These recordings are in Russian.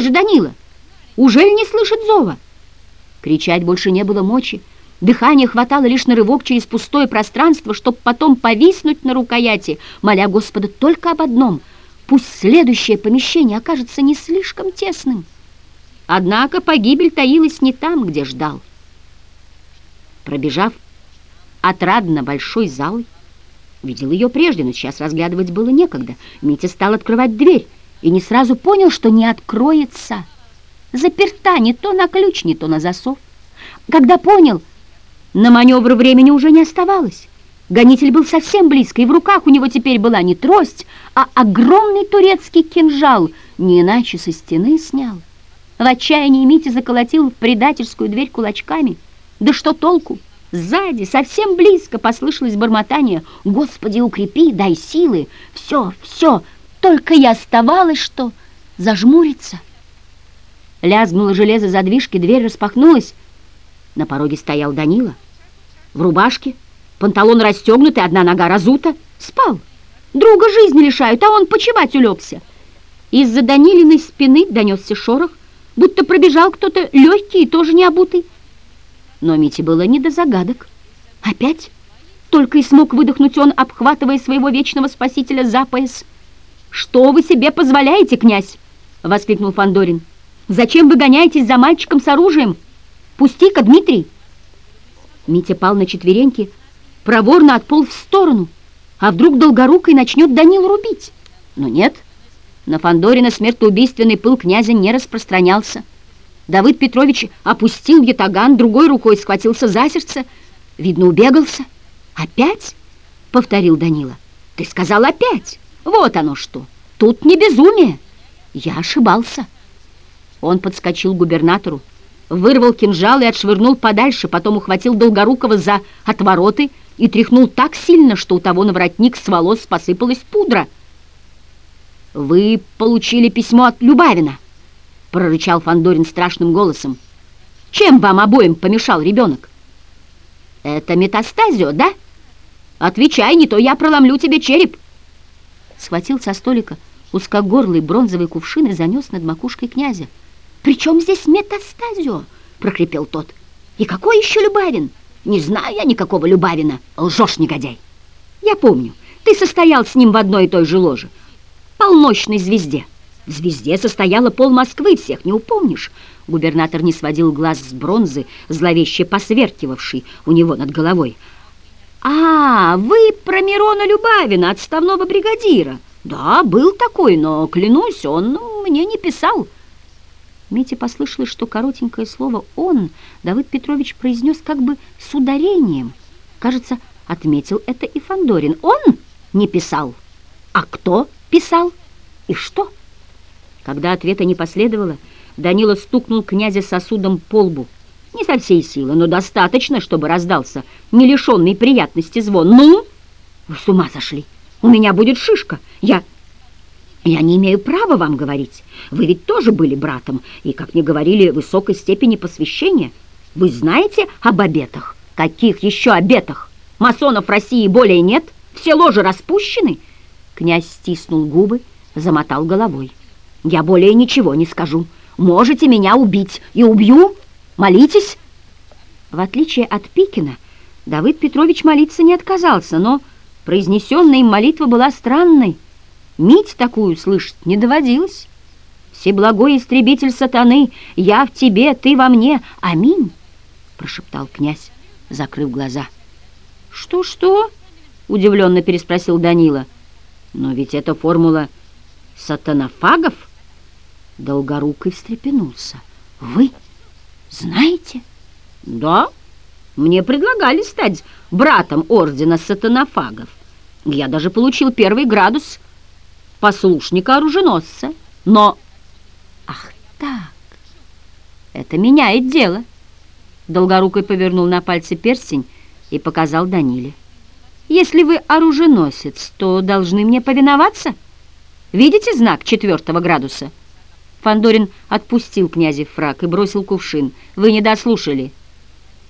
Же Данила? Ужель не слышит зова? Кричать больше не было мочи. Дыхания хватало лишь на рывок через пустое пространство, чтобы потом повиснуть на рукояти, моля Господа только об одном — пусть следующее помещение окажется не слишком тесным. Однако погибель таилась не там, где ждал. Пробежав отрадно большой зал, видел ее прежде, но сейчас разглядывать было некогда. Митя стал открывать дверь и не сразу понял, что не откроется. Заперта не то на ключ, не то на засов. Когда понял, на маневр времени уже не оставалось. Гонитель был совсем близко, и в руках у него теперь была не трость, а огромный турецкий кинжал, не иначе со стены снял. В отчаянии Митя заколотил в предательскую дверь кулачками. Да что толку? Сзади, совсем близко, послышалось бормотание. «Господи, укрепи, дай силы! Все, все! Только и оставалось, что зажмуриться!» Лязгнуло железо задвижки, дверь распахнулась. На пороге стоял Данила. В рубашке, панталон расстегнутый, одна нога разута. Спал. Друга жизни лишают, а он почевать улегся. Из-за Данилиной спины донесся шорох, будто пробежал кто-то легкий и тоже не обутый. Но Мите было не до загадок. Опять? Только и смог выдохнуть он, обхватывая своего вечного спасителя за пояс. «Что вы себе позволяете, князь?» — воскликнул Фандорин. Зачем вы гоняетесь за мальчиком с оружием? Пусти-ка, Дмитрий!» Митя пал на четвереньки, проворно отполз в сторону. А вдруг Долгорукой начнет Данил рубить? Но нет, на Фандорина смертоубийственный пыл князя не распространялся. Давыд Петрович опустил ятаган, другой рукой схватился за сердце. Видно, убегался. «Опять?» — повторил Данила. «Ты сказал опять! Вот оно что! Тут не безумие!» Я ошибался. Он подскочил к губернатору, вырвал кинжал и отшвырнул подальше, потом ухватил Долгорукова за отвороты и тряхнул так сильно, что у того на воротник с волос посыпалась пудра. «Вы получили письмо от Любавина», — прорычал Фандорин страшным голосом. «Чем вам обоим помешал ребенок?» «Это метастазио, да? Отвечай, не то я проломлю тебе череп!» Схватил со столика узкогорлый бронзовый кувшин и занес над макушкой князя. «При чем здесь метастазио?» — прокрепел тот. «И какой еще Любавин?» «Не знаю я никакого Любавина. Лжешь, негодяй!» «Я помню, ты состоял с ним в одной и той же ложе. Полночной звезде. В звезде состояла пол Москвы, всех не упомнишь». Губернатор не сводил глаз с бронзы, зловеще посверкивавшей у него над головой. «А, вы про Мирона Любавина, отставного бригадира?» «Да, был такой, но, клянусь, он мне не писал». Мите послышалось, что коротенькое слово «он» Давыд Петрович произнес как бы с ударением. Кажется, отметил это и Фандорин. «Он не писал. А кто писал? И что?» Когда ответа не последовало, Данила стукнул князя сосудом по лбу. Не со всей силы, но достаточно, чтобы раздался не лишенный приятности звон. «Ну? Вы с ума сошли! У меня будет шишка! Я я не имею права вам говорить. Вы ведь тоже были братом, и, как мне говорили, высокой степени посвящения. Вы знаете об обетах? Каких еще обетах? Масонов в России более нет? Все ложи распущены?» Князь стиснул губы, замотал головой. «Я более ничего не скажу. Можете меня убить, и убью. Молитесь». В отличие от Пикина, Давыд Петрович молиться не отказался, но произнесенная им молитва была странной, Мить такую слышать не доводилось. Всеблагой истребитель сатаны, я в тебе, ты во мне. Аминь, прошептал князь, закрыв глаза. Что-что? Удивленно переспросил Данила. Но ведь это формула сатанофагов. Долгорукий встрепенулся. Вы знаете? Да, мне предлагали стать братом ордена сатанофагов. Я даже получил первый градус — послушника-оруженосца. Но... Ах так, это меняет дело. Долгорукой повернул на пальце перстень и показал Даниле. Если вы оруженосец, то должны мне повиноваться. Видите знак четвертого градуса? Фандорин отпустил князя фраг и бросил кувшин. Вы не дослушали.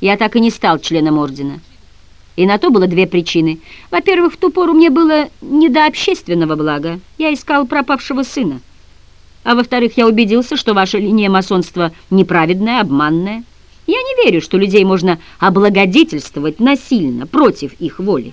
Я так и не стал членом ордена. И на то было две причины. Во-первых, в ту пору мне было не до общественного блага. Я искал пропавшего сына. А во-вторых, я убедился, что ваша линия масонства неправедная, обманная. Я не верю, что людей можно облагодетельствовать насильно, против их воли.